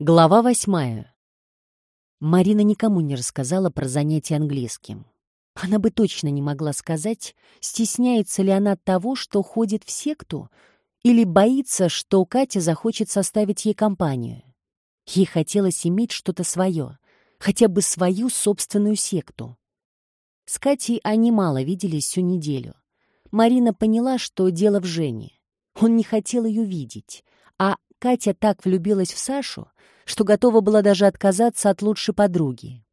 Глава восьмая. Марина никому не рассказала про занятие английским. Она бы точно не могла сказать, стесняется ли она того, что ходит в секту, или боится, что Катя захочет составить ей компанию. Ей хотелось иметь что-то свое, хотя бы свою собственную секту. С Катей они мало виделись всю неделю. Марина поняла, что дело в Жене. Он не хотел ее видеть, а Катя так влюбилась в Сашу, что готова была даже отказаться от лучшей подруги.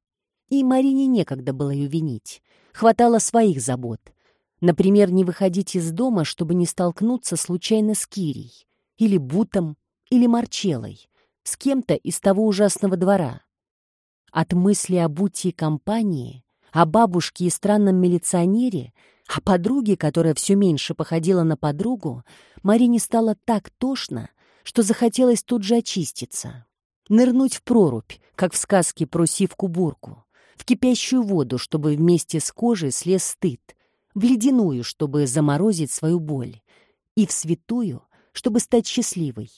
И Марине некогда было ее винить. Хватало своих забот. Например, не выходить из дома, чтобы не столкнуться случайно с Кирей, или Бутом, или Марчелой, с кем-то из того ужасного двора. От мысли о Буте и компании, о бабушке и странном милиционере, о подруге, которая все меньше походила на подругу, Марине стало так тошно, что захотелось тут же очиститься. Нырнуть в прорубь, как в сказке про сивку-бурку, в кипящую воду, чтобы вместе с кожей слез стыд, в ледяную, чтобы заморозить свою боль, и в святую, чтобы стать счастливой.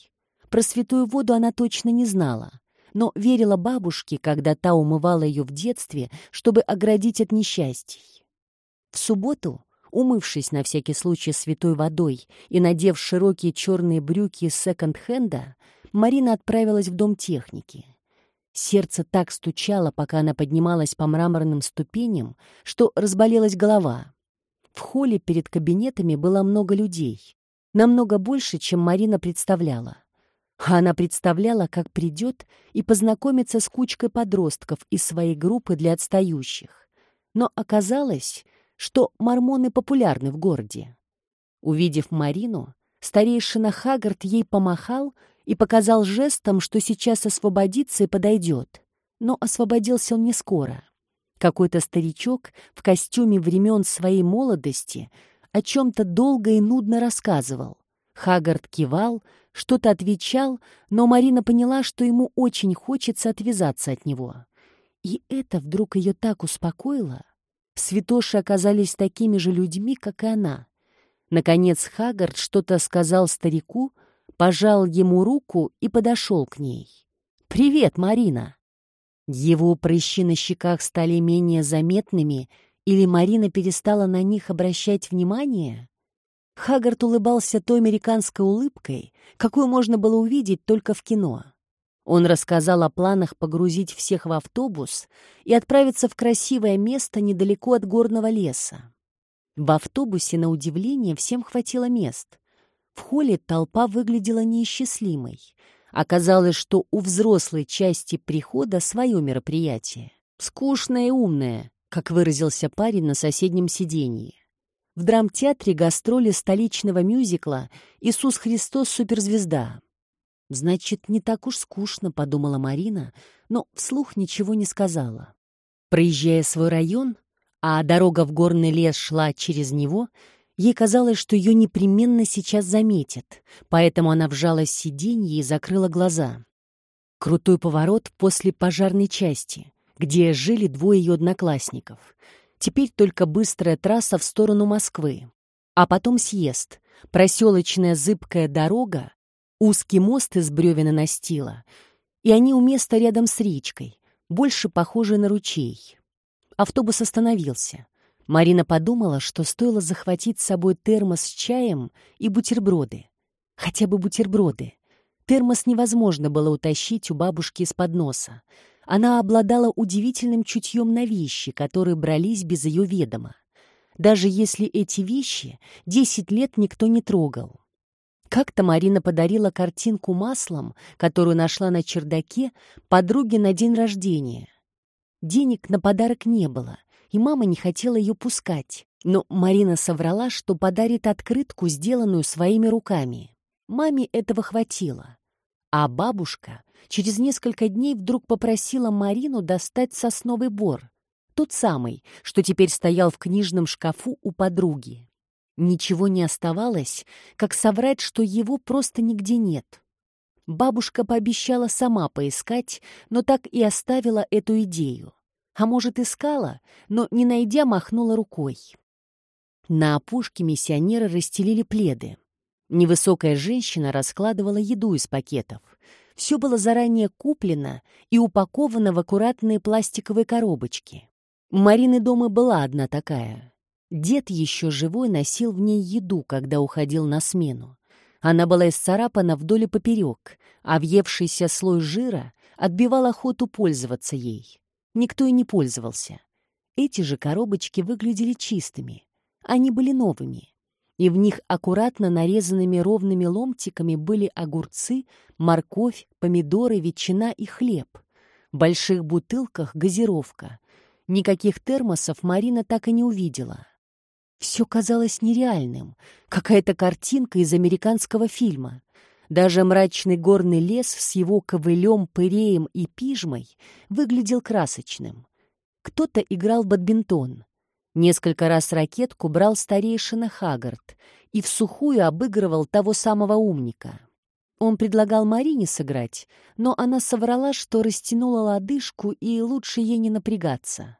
Про святую воду она точно не знала, но верила бабушке, когда та умывала ее в детстве, чтобы оградить от несчастий. В субботу, умывшись на всякий случай святой водой и надев широкие черные брюки секонд-хенда, Марина отправилась в дом техники. Сердце так стучало, пока она поднималась по мраморным ступеням, что разболелась голова. В холле перед кабинетами было много людей. Намного больше, чем Марина представляла. А она представляла, как придет и познакомится с кучкой подростков из своей группы для отстающих. Но оказалось, что мормоны популярны в городе. Увидев Марину, старейшина Хагард ей помахал и показал жестом, что сейчас освободится и подойдет. Но освободился он не скоро. Какой-то старичок в костюме времен своей молодости о чем-то долго и нудно рассказывал. Хагард кивал, что-то отвечал, но Марина поняла, что ему очень хочется отвязаться от него. И это вдруг ее так успокоило. Святоши оказались такими же людьми, как и она. Наконец Хагард что-то сказал старику, пожал ему руку и подошел к ней. «Привет, Марина!» Его прыщи на щеках стали менее заметными, или Марина перестала на них обращать внимание? Хагард улыбался той американской улыбкой, какую можно было увидеть только в кино. Он рассказал о планах погрузить всех в автобус и отправиться в красивое место недалеко от горного леса. В автобусе, на удивление, всем хватило мест. В холле толпа выглядела неисчислимой. Оказалось, что у взрослой части прихода свое мероприятие. Скучное и умное, как выразился парень на соседнем сиденье. В драмтеатре гастроли столичного мюзикла «Иисус Христос. Суперзвезда». «Значит, не так уж скучно», — подумала Марина, но вслух ничего не сказала. Проезжая свой район, а дорога в горный лес шла через него, Ей казалось, что ее непременно сейчас заметят, поэтому она вжалась в сиденье и закрыла глаза. Крутой поворот после пожарной части, где жили двое ее одноклассников. Теперь только быстрая трасса в сторону Москвы. А потом съезд, проселочная зыбкая дорога, узкий мост из бревен и настила, и они у места рядом с речкой, больше похожей на ручей. Автобус остановился. Марина подумала, что стоило захватить с собой термос с чаем и бутерброды. Хотя бы бутерброды. Термос невозможно было утащить у бабушки из-под носа. Она обладала удивительным чутьем на вещи, которые брались без ее ведома. Даже если эти вещи десять лет никто не трогал. Как-то Марина подарила картинку маслом, которую нашла на чердаке, подруге на день рождения. Денег на подарок не было, и мама не хотела ее пускать. Но Марина соврала, что подарит открытку, сделанную своими руками. Маме этого хватило. А бабушка через несколько дней вдруг попросила Марину достать сосновый бор. Тот самый, что теперь стоял в книжном шкафу у подруги. Ничего не оставалось, как соврать, что его просто нигде нет. Бабушка пообещала сама поискать, но так и оставила эту идею. А может, искала, но, не найдя, махнула рукой. На опушке миссионеры расстелили пледы. Невысокая женщина раскладывала еду из пакетов. Все было заранее куплено и упаковано в аккуратные пластиковые коробочки. У Марины дома была одна такая. Дед еще живой носил в ней еду, когда уходил на смену. Она была исцарапана вдоль и поперек, а въевшийся слой жира отбивал охоту пользоваться ей. Никто и не пользовался. Эти же коробочки выглядели чистыми. Они были новыми. И в них аккуратно нарезанными ровными ломтиками были огурцы, морковь, помидоры, ветчина и хлеб. В больших бутылках газировка. Никаких термосов Марина так и не увидела. Все казалось нереальным, какая-то картинка из американского фильма. Даже мрачный горный лес с его ковылем, пыреем и пижмой выглядел красочным. Кто-то играл бадминтон. Несколько раз ракетку брал старейшина Хагард и в сухую обыгрывал того самого умника. Он предлагал Марине сыграть, но она соврала, что растянула лодыжку и лучше ей не напрягаться.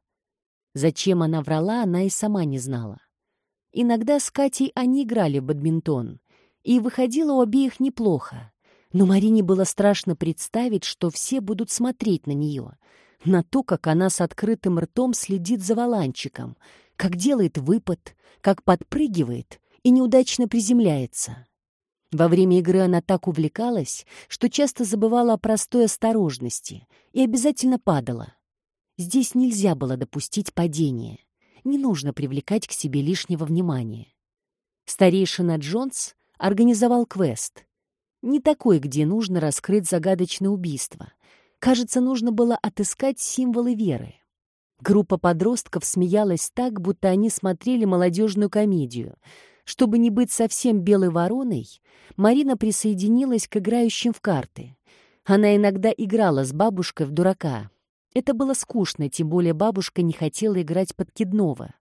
Зачем она врала, она и сама не знала. Иногда с Катей они играли в бадминтон, и выходило у обеих неплохо. Но Марине было страшно представить, что все будут смотреть на нее, на то, как она с открытым ртом следит за валанчиком, как делает выпад, как подпрыгивает и неудачно приземляется. Во время игры она так увлекалась, что часто забывала о простой осторожности и обязательно падала. Здесь нельзя было допустить падения не нужно привлекать к себе лишнего внимания. Старейшина Джонс организовал квест. Не такой, где нужно раскрыть загадочное убийство. Кажется, нужно было отыскать символы веры. Группа подростков смеялась так, будто они смотрели молодежную комедию. Чтобы не быть совсем белой вороной, Марина присоединилась к играющим в карты. Она иногда играла с бабушкой в дурака, это было скучно, тем более бабушка не хотела играть под Киднова.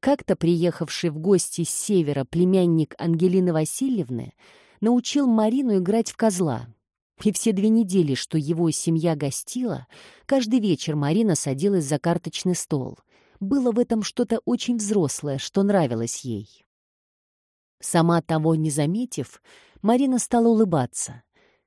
Как-то приехавший в гости с севера племянник Ангелины Васильевны научил Марину играть в козла. И все две недели, что его семья гостила, каждый вечер Марина садилась за карточный стол. Было в этом что-то очень взрослое, что нравилось ей. Сама того не заметив, Марина стала улыбаться.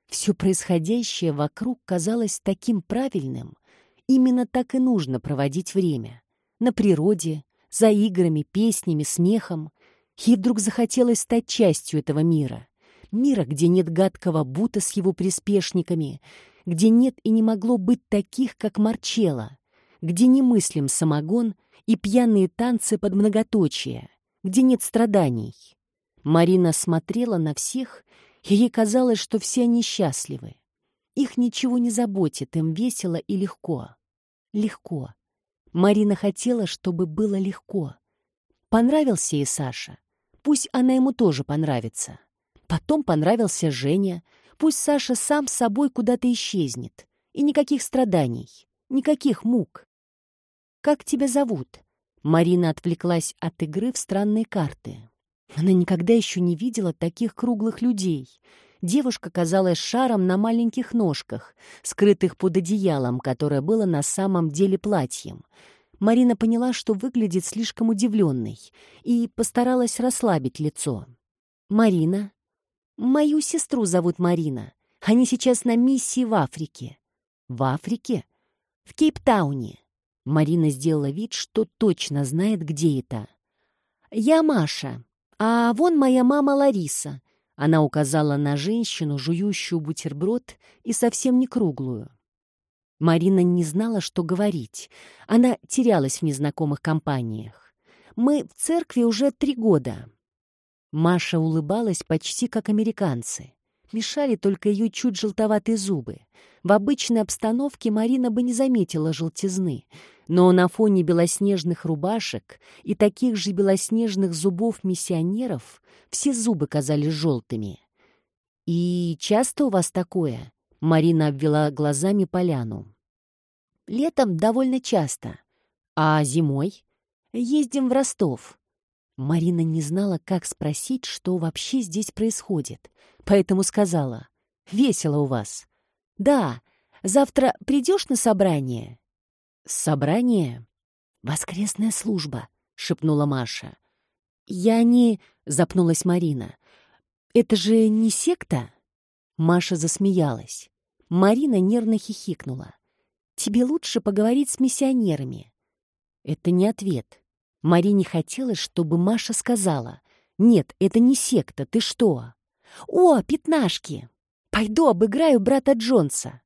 Все происходящее вокруг казалось таким правильным — Именно так и нужно проводить время. На природе, за играми, песнями, смехом. Ей вдруг захотелось стать частью этого мира. Мира, где нет гадкого Бута с его приспешниками, где нет и не могло быть таких, как Марчелла, где не мыслим самогон и пьяные танцы под многоточие, где нет страданий. Марина смотрела на всех, и ей казалось, что все они счастливы. Их ничего не заботит, им весело и легко легко. Марина хотела, чтобы было легко. Понравился ей Саша. Пусть она ему тоже понравится. Потом понравился Женя. Пусть Саша сам с собой куда-то исчезнет. И никаких страданий, никаких мук. «Как тебя зовут?» Марина отвлеклась от игры в странные карты. Она никогда еще не видела таких круглых людей — девушка казалась шаром на маленьких ножках, скрытых под одеялом, которое было на самом деле платьем. Марина поняла, что выглядит слишком удивленной, и постаралась расслабить лицо. «Марина? Мою сестру зовут Марина. Они сейчас на миссии в Африке». «В Африке?» «В Кейптауне». Марина сделала вид, что точно знает, где это. «Я Маша, а вон моя мама Лариса. Она указала на женщину, жующую бутерброд и совсем не круглую. Марина не знала, что говорить. Она терялась в незнакомых компаниях. «Мы в церкви уже три года». Маша улыбалась почти как американцы. Мешали только ее чуть желтоватые зубы. В обычной обстановке Марина бы не заметила желтизны, но на фоне белоснежных рубашек и таких же белоснежных зубов миссионеров все зубы казались желтыми. «И часто у вас такое?» — Марина обвела глазами поляну. «Летом довольно часто. А зимой?» «Ездим в Ростов». Марина не знала, как спросить, что вообще здесь происходит, поэтому сказала, «Весело у вас». «Да, завтра придешь на собрание?» «Собрание?» «Воскресная служба», — шепнула Маша. «Я не...» — запнулась Марина. «Это же не секта?» Маша засмеялась. Марина нервно хихикнула. «Тебе лучше поговорить с миссионерами». Это не ответ. Марине хотелось, чтобы Маша сказала. «Нет, это не секта, ты что?» «О, пятнашки! Пойду обыграю брата Джонса!»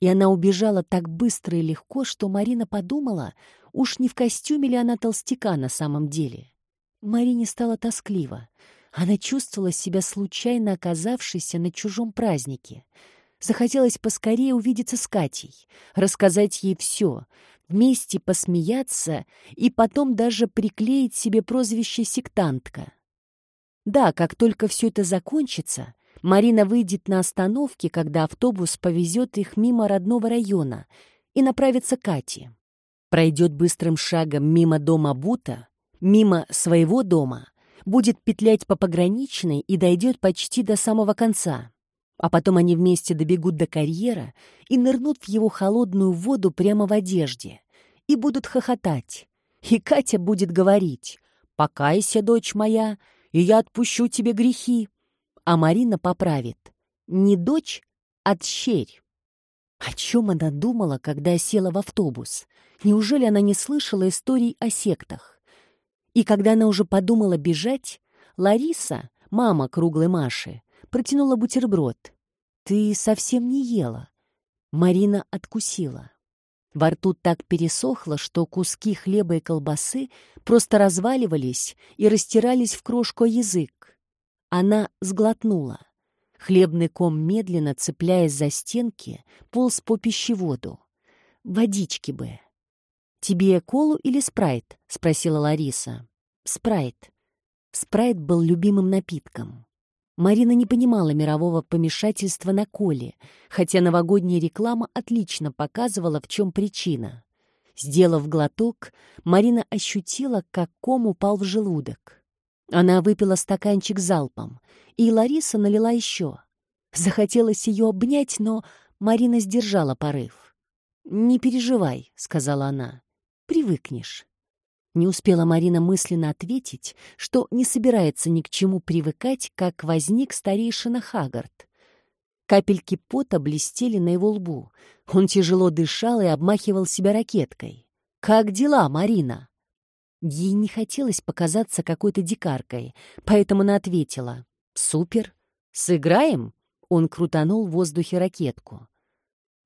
И она убежала так быстро и легко, что Марина подумала, уж не в костюме ли она толстяка на самом деле. Марине стало тоскливо. Она чувствовала себя случайно оказавшейся на чужом празднике. Захотелось поскорее увидеться с Катей, рассказать ей все, вместе посмеяться и потом даже приклеить себе прозвище «сектантка». Да, как только все это закончится, Марина выйдет на остановке, когда автобус повезет их мимо родного района и направится к Кате. Пройдет быстрым шагом мимо дома Бута, мимо своего дома, будет петлять по пограничной и дойдет почти до самого конца. А потом они вместе добегут до карьера и нырнут в его холодную воду прямо в одежде. И будут хохотать. И Катя будет говорить «Покайся, дочь моя, и я отпущу тебе грехи». А Марина поправит «Не дочь, а тщерь». О чем она думала, когда села в автобус? Неужели она не слышала историй о сектах? И когда она уже подумала бежать, Лариса, мама круглой Маши, протянула бутерброд. «Ты совсем не ела». Марина откусила. Во рту так пересохло, что куски хлеба и колбасы просто разваливались и растирались в крошку язык. Она сглотнула. Хлебный ком, медленно цепляясь за стенки, полз по пищеводу. «Водички бы!» «Тебе колу или спрайт?» — спросила Лариса. «Спрайт». Спрайт был любимым напитком. Марина не понимала мирового помешательства на коле, хотя новогодняя реклама отлично показывала, в чем причина. Сделав глоток, Марина ощутила, как ком упал в желудок. Она выпила стаканчик залпом, и Лариса налила еще. Захотелось ее обнять, но Марина сдержала порыв. «Не переживай», — сказала она привыкнешь. Не успела Марина мысленно ответить, что не собирается ни к чему привыкать, как возник старейшина Хагард. Капельки пота блестели на его лбу. Он тяжело дышал и обмахивал себя ракеткой. «Как дела, Марина?» Ей не хотелось показаться какой-то дикаркой, поэтому она ответила. «Супер! Сыграем?» Он крутанул в воздухе ракетку.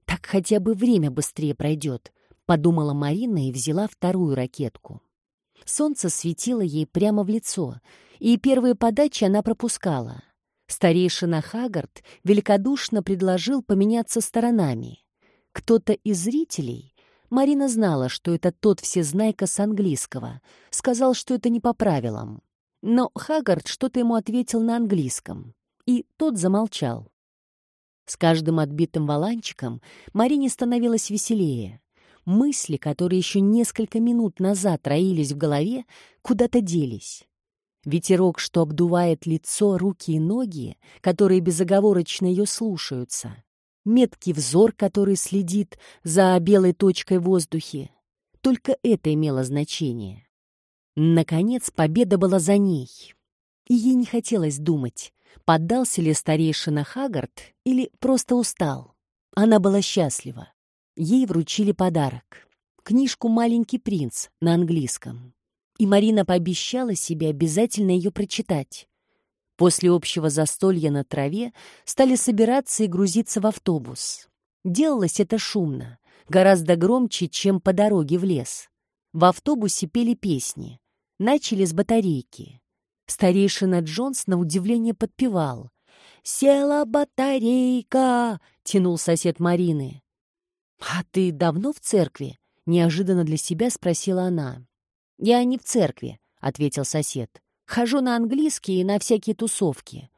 «Так хотя бы время быстрее пройдет», — подумала Марина и взяла вторую ракетку. Солнце светило ей прямо в лицо, и первые подачи она пропускала. Старейшина Хагард великодушно предложил поменяться сторонами. Кто-то из зрителей, Марина знала, что это тот всезнайка с английского, сказал, что это не по правилам. Но Хагард что-то ему ответил на английском, и тот замолчал. С каждым отбитым валанчиком Марине становилось веселее. Мысли, которые еще несколько минут назад роились в голове, куда-то делись. Ветерок, что обдувает лицо, руки и ноги, которые безоговорочно ее слушаются. Меткий взор, который следит за белой точкой в воздухе. Только это имело значение. Наконец, победа была за ней. И ей не хотелось думать, поддался ли старейшина Хагард или просто устал. Она была счастлива. Ей вручили подарок — книжку «Маленький принц» на английском. И Марина пообещала себе обязательно ее прочитать. После общего застолья на траве стали собираться и грузиться в автобус. Делалось это шумно, гораздо громче, чем по дороге в лес. В автобусе пели песни. Начали с батарейки. Старейшина Джонс на удивление подпевал. «Села батарейка!» — тянул сосед Марины. «А ты давно в церкви?» — неожиданно для себя спросила она. «Я не в церкви», — ответил сосед. «Хожу на английский и на всякие тусовки».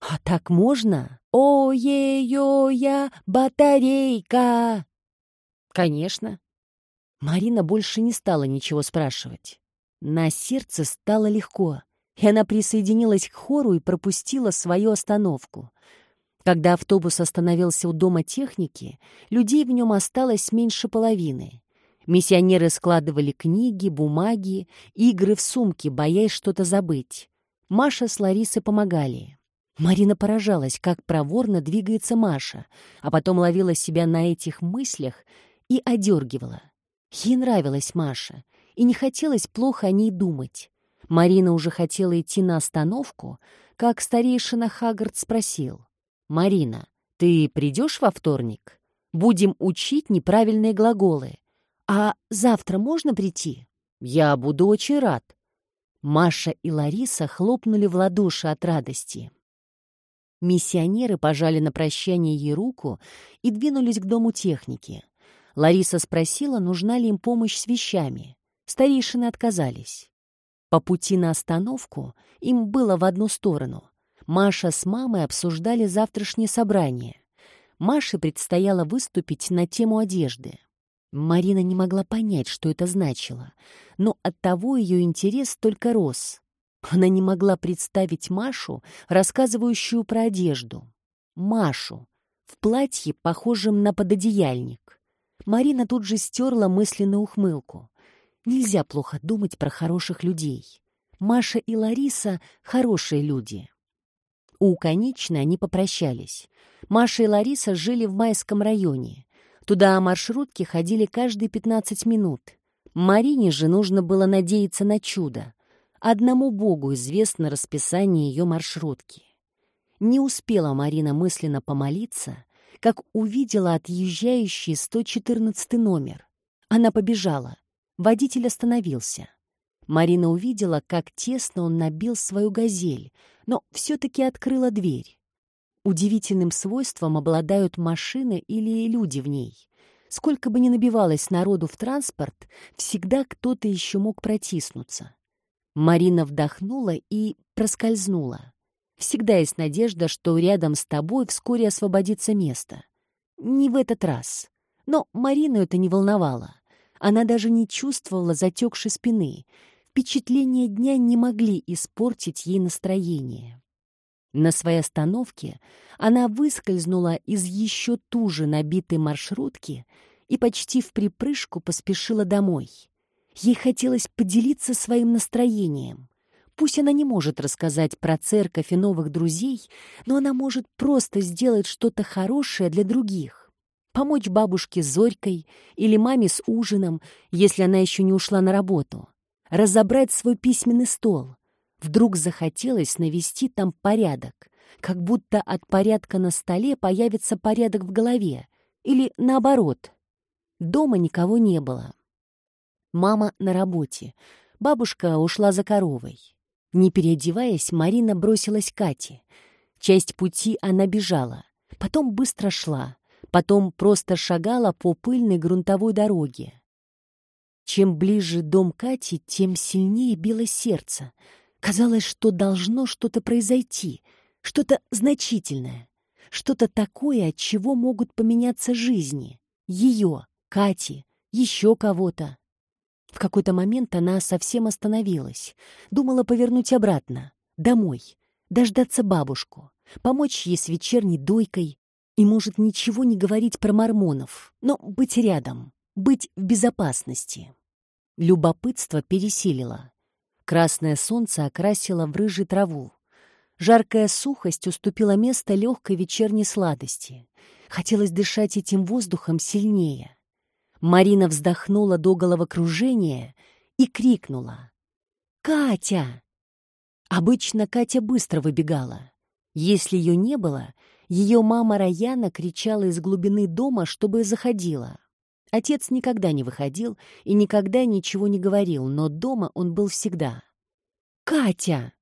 «А так можно?» «Ой-ё-я, батарейка!» «Конечно». Марина больше не стала ничего спрашивать. На сердце стало легко, и она присоединилась к хору и пропустила свою остановку — когда автобус остановился у дома техники, людей в нем осталось меньше половины. Миссионеры складывали книги, бумаги, игры в сумки, боясь что-то забыть. Маша с Ларисой помогали. Марина поражалась, как проворно двигается Маша, а потом ловила себя на этих мыслях и одергивала. Ей нравилась Маша, и не хотелось плохо о ней думать. Марина уже хотела идти на остановку, как старейшина Хаггард спросил. «Марина, ты придешь во вторник? Будем учить неправильные глаголы. А завтра можно прийти? Я буду очень рад». Маша и Лариса хлопнули в ладоши от радости. Миссионеры пожали на прощание ей руку и двинулись к дому техники. Лариса спросила, нужна ли им помощь с вещами. Старейшины отказались. По пути на остановку им было в одну сторону. Маша с мамой обсуждали завтрашнее собрание. Маше предстояло выступить на тему одежды. Марина не могла понять, что это значило, но оттого ее интерес только рос. Она не могла представить Машу, рассказывающую про одежду. Машу в платье, похожем на пододеяльник. Марина тут же стерла мысленную ухмылку. Нельзя плохо думать про хороших людей. Маша и Лариса — хорошие люди. У Конечной они попрощались. Маша и Лариса жили в Майском районе. Туда маршрутки ходили каждые 15 минут. Марине же нужно было надеяться на чудо. Одному Богу известно расписание ее маршрутки. Не успела Марина мысленно помолиться, как увидела отъезжающий 114 номер. Она побежала. Водитель остановился. Марина увидела, как тесно он набил свою «Газель», но все-таки открыла дверь. Удивительным свойством обладают машины или люди в ней. Сколько бы ни набивалось народу в транспорт, всегда кто-то еще мог протиснуться. Марина вдохнула и проскользнула. Всегда есть надежда, что рядом с тобой вскоре освободится место. Не в этот раз. Но Марину это не волновало. Она даже не чувствовала затекшей спины. Впечатления дня не могли испортить ей настроение. На своей остановке она выскользнула из еще туже набитой маршрутки и почти в припрыжку поспешила домой. Ей хотелось поделиться своим настроением. Пусть она не может рассказать про церковь и новых друзей, но она может просто сделать что-то хорошее для других помочь бабушке с Зорькой или маме с ужином, если она еще не ушла на работу, разобрать свой письменный стол. Вдруг захотелось навести там порядок, как будто от порядка на столе появится порядок в голове, или наоборот. Дома никого не было. Мама на работе, бабушка ушла за коровой. Не переодеваясь, Марина бросилась к Кате. Часть пути она бежала, потом быстро шла, потом просто шагала по пыльной грунтовой дороге. Чем ближе дом Кати, тем сильнее било сердце. Казалось, что должно что-то произойти, что-то значительное, что-то такое, от чего могут поменяться жизни. Ее, Кати, еще кого-то. В какой-то момент она совсем остановилась, думала повернуть обратно, домой, дождаться бабушку, помочь ей с вечерней дойкой, и может ничего не говорить про мормонов, но быть рядом, быть в безопасности. Любопытство пересилило. Красное солнце окрасило в рыжий траву. Жаркая сухость уступила место легкой вечерней сладости. Хотелось дышать этим воздухом сильнее. Марина вздохнула до головокружения и крикнула. «Катя!» Обычно Катя быстро выбегала. Если ее не было, ее мама Раяна кричала из глубины дома, чтобы заходила. Отец никогда не выходил и никогда ничего не говорил, но дома он был всегда. «Катя!»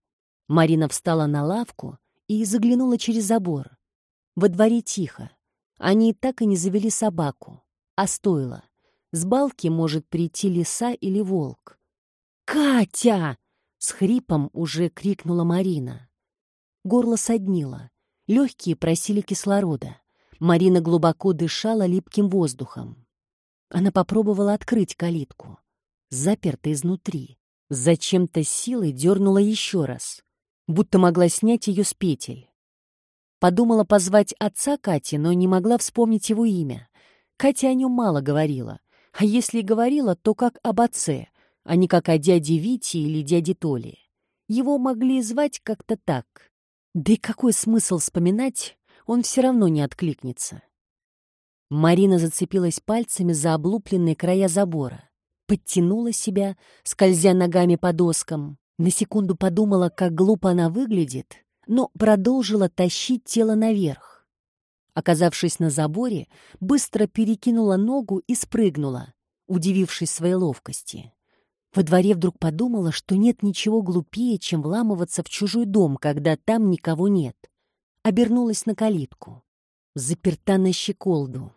Марина встала на лавку и заглянула через забор. Во дворе тихо. Они так и не завели собаку. А стоило. С балки может прийти лиса или волк. «Катя!» — с хрипом уже крикнула Марина. Горло соднило. Легкие просили кислорода. Марина глубоко дышала липким воздухом. Она попробовала открыть калитку. Заперта изнутри. Зачем-то силой дернула еще раз, будто могла снять ее с петель. Подумала позвать отца Кати, но не могла вспомнить его имя. Катя о нем мало говорила. А если и говорила, то как об отце, а не как о дяде Вите или дяде Толе. Его могли звать как-то так. Да и какой смысл вспоминать, он все равно не откликнется. Марина зацепилась пальцами за облупленные края забора, подтянула себя, скользя ногами по доскам, на секунду подумала, как глупо она выглядит, но продолжила тащить тело наверх. Оказавшись на заборе, быстро перекинула ногу и спрыгнула, удивившись своей ловкости. Во дворе вдруг подумала, что нет ничего глупее, чем вламываться в чужой дом, когда там никого нет. Обернулась на калитку. Заперта на щеколду.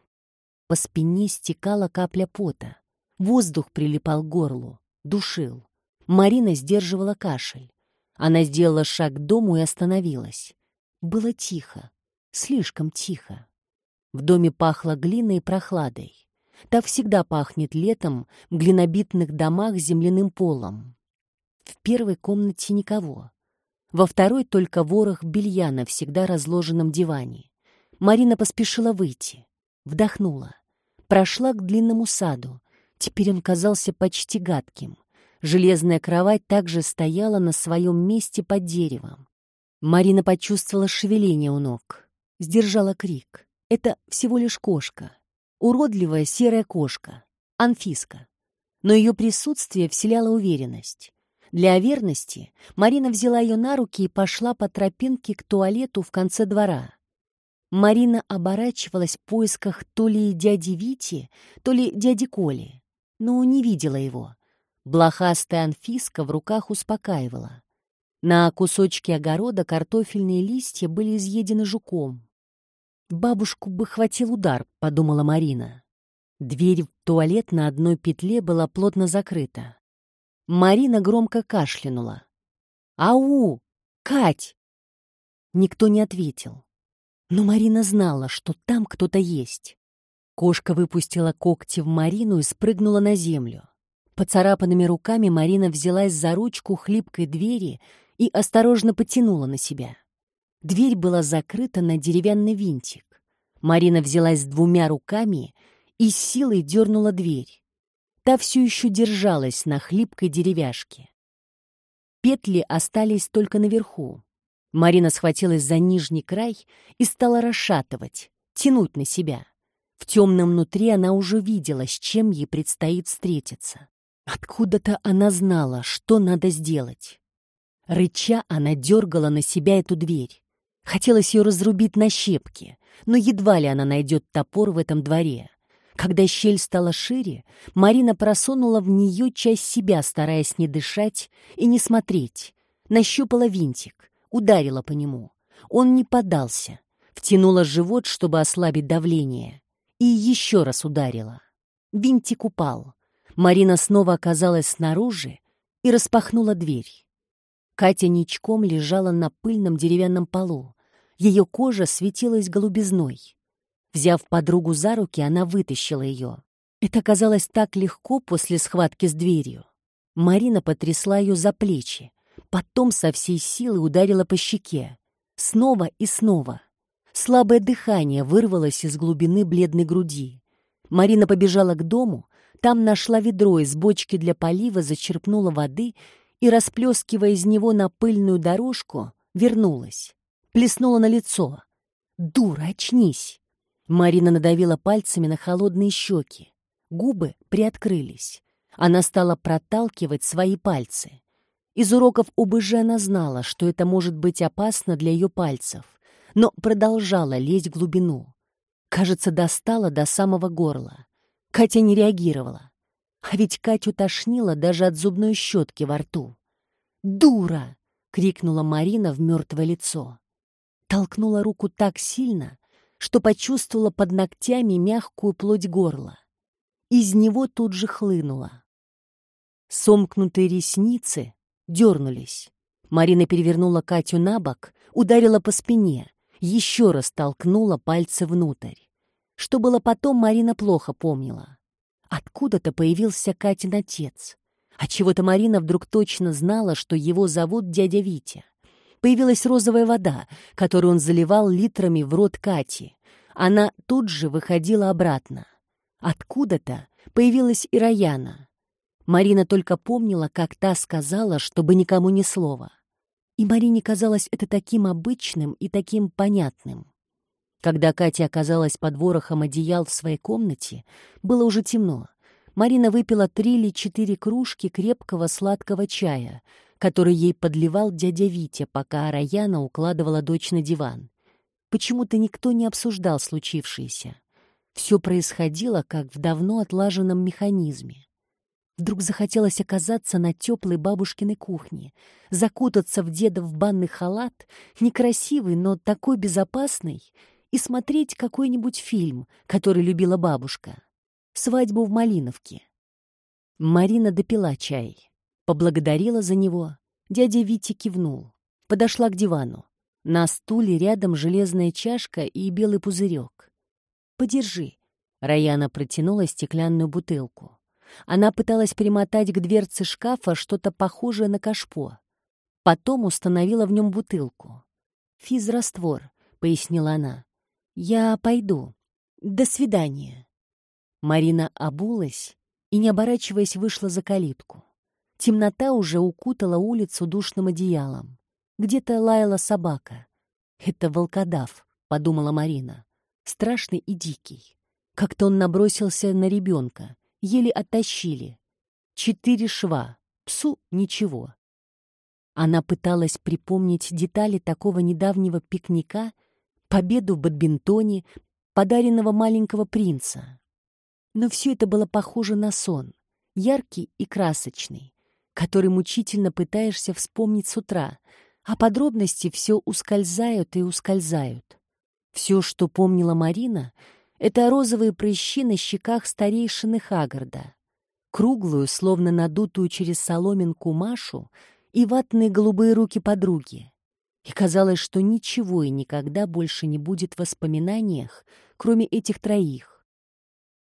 По спине стекала капля пота. Воздух прилипал к горлу, душил. Марина сдерживала кашель. Она сделала шаг к дому и остановилась. Было тихо, слишком тихо. В доме пахло глиной и прохладой. Так всегда пахнет летом в глинобитных домах земляным полом. В первой комнате никого. Во второй только ворох белья на всегда разложенном диване. Марина поспешила выйти. Вдохнула. Прошла к длинному саду. Теперь он казался почти гадким. Железная кровать также стояла на своем месте под деревом. Марина почувствовала шевеление у ног. Сдержала крик. Это всего лишь кошка уродливая серая кошка, Анфиска. Но ее присутствие вселяло уверенность. Для верности Марина взяла ее на руки и пошла по тропинке к туалету в конце двора. Марина оборачивалась в поисках то ли дяди Вити, то ли дяди Коли, но не видела его. Блохастая Анфиска в руках успокаивала. На кусочке огорода картофельные листья были изъедены жуком. «Бабушку бы хватил удар», — подумала Марина. Дверь в туалет на одной петле была плотно закрыта. Марина громко кашлянула. «Ау! Кать!» Никто не ответил. Но Марина знала, что там кто-то есть. Кошка выпустила когти в Марину и спрыгнула на землю. Поцарапанными руками Марина взялась за ручку хлипкой двери и осторожно потянула на себя. Дверь была закрыта на деревянный винтик. Марина взялась двумя руками и с силой дернула дверь. Та все еще держалась на хлипкой деревяшке. Петли остались только наверху. Марина схватилась за нижний край и стала расшатывать, тянуть на себя. В темном внутри она уже видела, с чем ей предстоит встретиться. Откуда-то она знала, что надо сделать. Рыча она дергала на себя эту дверь. Хотелось ее разрубить на щепки, но едва ли она найдет топор в этом дворе. Когда щель стала шире, Марина просунула в нее часть себя, стараясь не дышать и не смотреть. Нащупала винтик, ударила по нему. Он не поддался. Втянула живот, чтобы ослабить давление. И еще раз ударила. Винтик упал. Марина снова оказалась снаружи и распахнула дверь. Катя ничком лежала на пыльном деревянном полу. Ее кожа светилась голубизной. Взяв подругу за руки, она вытащила ее. Это казалось так легко после схватки с дверью. Марина потрясла ее за плечи, потом со всей силы ударила по щеке. Снова и снова. Слабое дыхание вырвалось из глубины бледной груди. Марина побежала к дому, там нашла ведро из бочки для полива, зачерпнула воды и, расплескивая из него на пыльную дорожку, вернулась. Плеснула на лицо. «Дура, очнись!» Марина надавила пальцами на холодные щеки. Губы приоткрылись. Она стала проталкивать свои пальцы. Из уроков ОБЖ она знала, что это может быть опасно для ее пальцев, но продолжала лезть в глубину. Кажется, достала до самого горла. Катя не реагировала. А ведь Катю тошнило даже от зубной щетки во рту. «Дура!» — крикнула Марина в мертвое лицо. Толкнула руку так сильно, что почувствовала под ногтями мягкую плоть горла. Из него тут же хлынула. Сомкнутые ресницы дернулись. Марина перевернула Катю на бок, ударила по спине, еще раз толкнула пальцы внутрь. Что было потом, Марина плохо помнила. Откуда-то появился Катин отец. Отчего-то Марина вдруг точно знала, что его зовут дядя Витя. Появилась розовая вода, которую он заливал литрами в рот Кати. Она тут же выходила обратно. Откуда-то появилась и Раяна. Марина только помнила, как та сказала, чтобы никому ни слова. И Марине казалось это таким обычным и таким понятным. Когда Катя оказалась под ворохом одеял в своей комнате, было уже темно. Марина выпила три или четыре кружки крепкого сладкого чая, который ей подливал дядя Витя, пока Раяна укладывала дочь на диван. Почему-то никто не обсуждал случившееся. Все происходило, как в давно отлаженном механизме. Вдруг захотелось оказаться на теплой бабушкиной кухне, закутаться в деда в банный халат, некрасивый, но такой безопасный, и смотреть какой-нибудь фильм, который любила бабушка. «Свадьбу в Малиновке». Марина допила чай, поблагодарила за него. Дядя Витя кивнул. Подошла к дивану. На стуле рядом железная чашка и белый пузырек. «Подержи». Раяна протянула стеклянную бутылку. Она пыталась примотать к дверце шкафа что-то похожее на кашпо. Потом установила в нем бутылку. «Физраствор», — пояснила она. «Я пойду. До свидания». Марина обулась и, не оборачиваясь, вышла за калитку. Темнота уже укутала улицу душным одеялом. Где-то лаяла собака. «Это волкодав», — подумала Марина. «Страшный и дикий. Как-то он набросился на ребенка, еле оттащили. Четыре шва, псу ничего. Она пыталась припомнить детали такого недавнего пикника, победу в бадминтоне, подаренного маленького принца. Но все это было похоже на сон, яркий и красочный, который мучительно пытаешься вспомнить с утра, а подробности все ускользают и ускользают. Все, что помнила Марина — это розовые прыщи на щеках старейшины Хагарда, круглую, словно надутую через соломинку Машу и ватные голубые руки подруги. И казалось, что ничего и никогда больше не будет в воспоминаниях, кроме этих троих.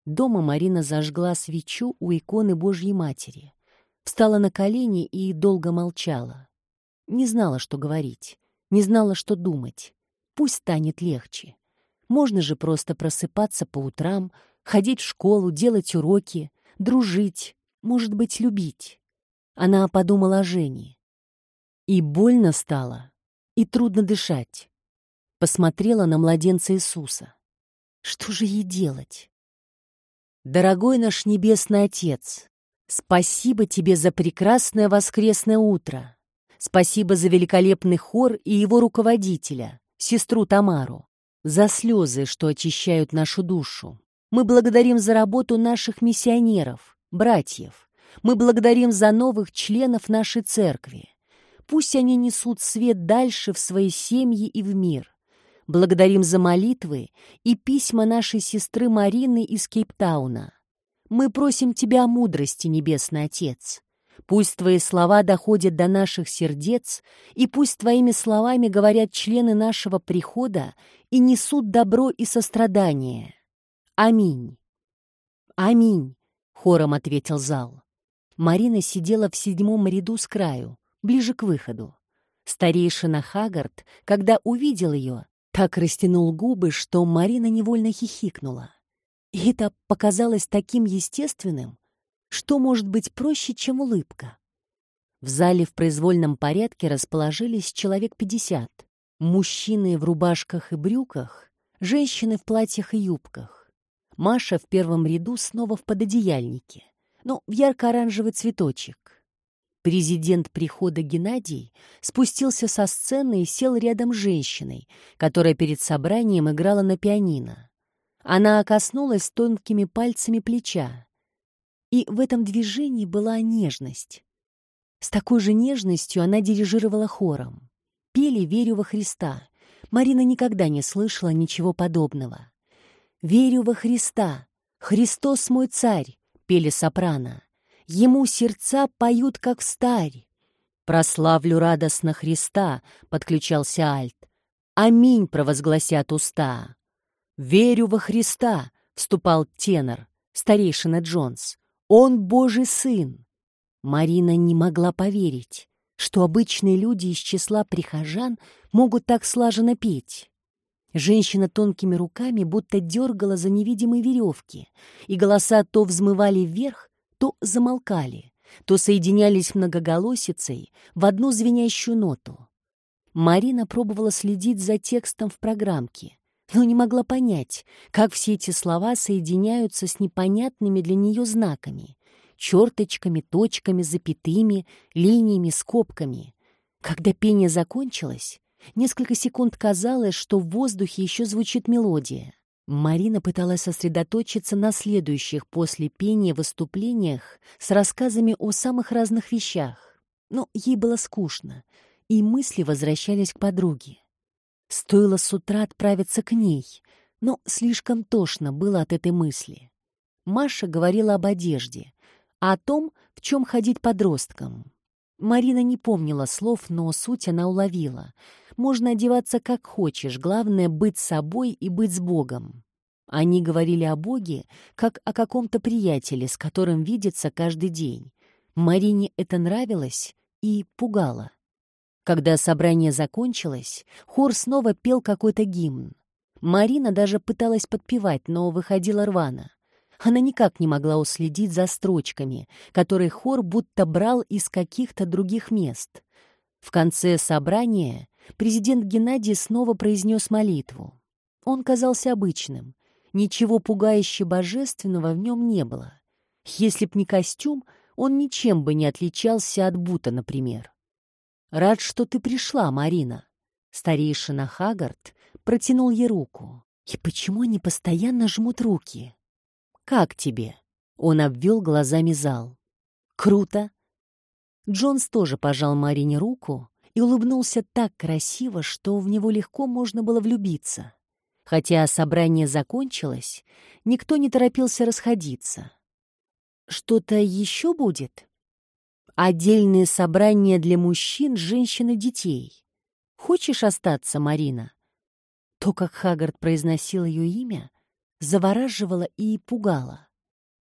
Дома Марина зажгла свечу у иконы Божьей Матери, встала на колени и долго молчала. Не знала, что говорить, не знала, что думать. Пусть станет легче. Можно же просто просыпаться по утрам, ходить в школу, делать уроки, дружить, может быть, любить. Она подумала о Жене. И больно стало, и трудно дышать. Посмотрела на младенца Иисуса. Что же ей делать? Дорогой наш Небесный Отец, спасибо тебе за прекрасное воскресное утро. Спасибо за великолепный хор и его руководителя, сестру Тамару за слезы, что очищают нашу душу. Мы благодарим за работу наших миссионеров, братьев. Мы благодарим за новых членов нашей церкви. Пусть они несут свет дальше в свои семьи и в мир. Благодарим за молитвы и письма нашей сестры Марины из Кейптауна. Мы просим Тебя о мудрости, Небесный Отец. Пусть Твои слова доходят до наших сердец, и пусть Твоими словами говорят члены нашего прихода и несут добро и сострадание. Аминь. Аминь, хором ответил зал. Марина сидела в седьмом ряду с краю, ближе к выходу. Старейшина Хагард, когда увидел ее, так растянул губы, что Марина невольно хихикнула. И это показалось таким естественным, что может быть проще, чем улыбка? В зале в произвольном порядке расположились человек пятьдесят. Мужчины в рубашках и брюках, женщины в платьях и юбках. Маша в первом ряду снова в пододеяльнике, но в ярко-оранжевый цветочек. Президент прихода Геннадий спустился со сцены и сел рядом с женщиной, которая перед собранием играла на пианино. Она коснулась тонкими пальцами плеча. И в этом движении была нежность. С такой же нежностью она дирижировала хором. Пели «Верю во Христа». Марина никогда не слышала ничего подобного. «Верю во Христа! Христос мой царь!» — пели сопрано. «Ему сердца поют, как старь!» «Прославлю радостно Христа!» — подключался альт. «Аминь!» — провозгласят уста. «Верю во Христа!» — вступал тенор, старейшина Джонс. Он Божий Сын. Марина не могла поверить, что обычные люди из числа прихожан могут так слаженно петь. Женщина тонкими руками будто дергала за невидимые веревки, и голоса то взмывали вверх, то замолкали. то соединялись многоголосицей в одну звенящую ноту. Марина пробовала следить за текстом в программке, но не могла понять, как все эти слова соединяются с непонятными для нее знаками — черточками, точками, запятыми, линиями, скобками. Когда пение закончилось, несколько секунд казалось, что в воздухе еще звучит мелодия. Марина пыталась сосредоточиться на следующих после пения выступлениях с рассказами о самых разных вещах. Но ей было скучно, и мысли возвращались к подруге. Стоило с утра отправиться к ней, но слишком тошно было от этой мысли. Маша говорила об одежде, о том, в чем ходить подросткам. Марина не помнила слов, но суть она уловила. Можно одеваться как хочешь, главное — быть собой и быть с Богом. Они говорили о Боге, как о каком-то приятеле, с которым видится каждый день. Марине это нравилось и пугало. Когда собрание закончилось, хор снова пел какой-то гимн. Марина даже пыталась подпевать, но выходила рвано. Она никак не могла уследить за строчками, которые хор будто брал из каких-то других мест. В конце собрания президент Геннадий снова произнес молитву. Он казался обычным. Ничего пугающе божественного в нем не было. Если б не костюм, он ничем бы не отличался от Бута, например. «Рад, что ты пришла, Марина». Старейшина Хагард протянул ей руку. «И почему они постоянно жмут руки?» «Как тебе?» Он обвел глазами зал. «Круто!» Джонс тоже пожал Марине руку и улыбнулся так красиво, что в него легко можно было влюбиться. Хотя собрание закончилось, никто не торопился расходиться. «Что-то еще будет?» Отдельные собрания для мужчин, женщин и детей. Хочешь остаться, Марина?» То, как Хагард произносил ее имя, завораживало и пугало.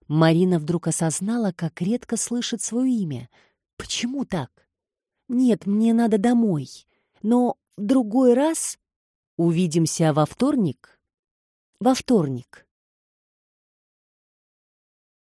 Марина вдруг осознала, как редко слышит свое имя. «Почему так?» «Нет, мне надо домой. Но в другой раз...» «Увидимся во вторник?» «Во вторник».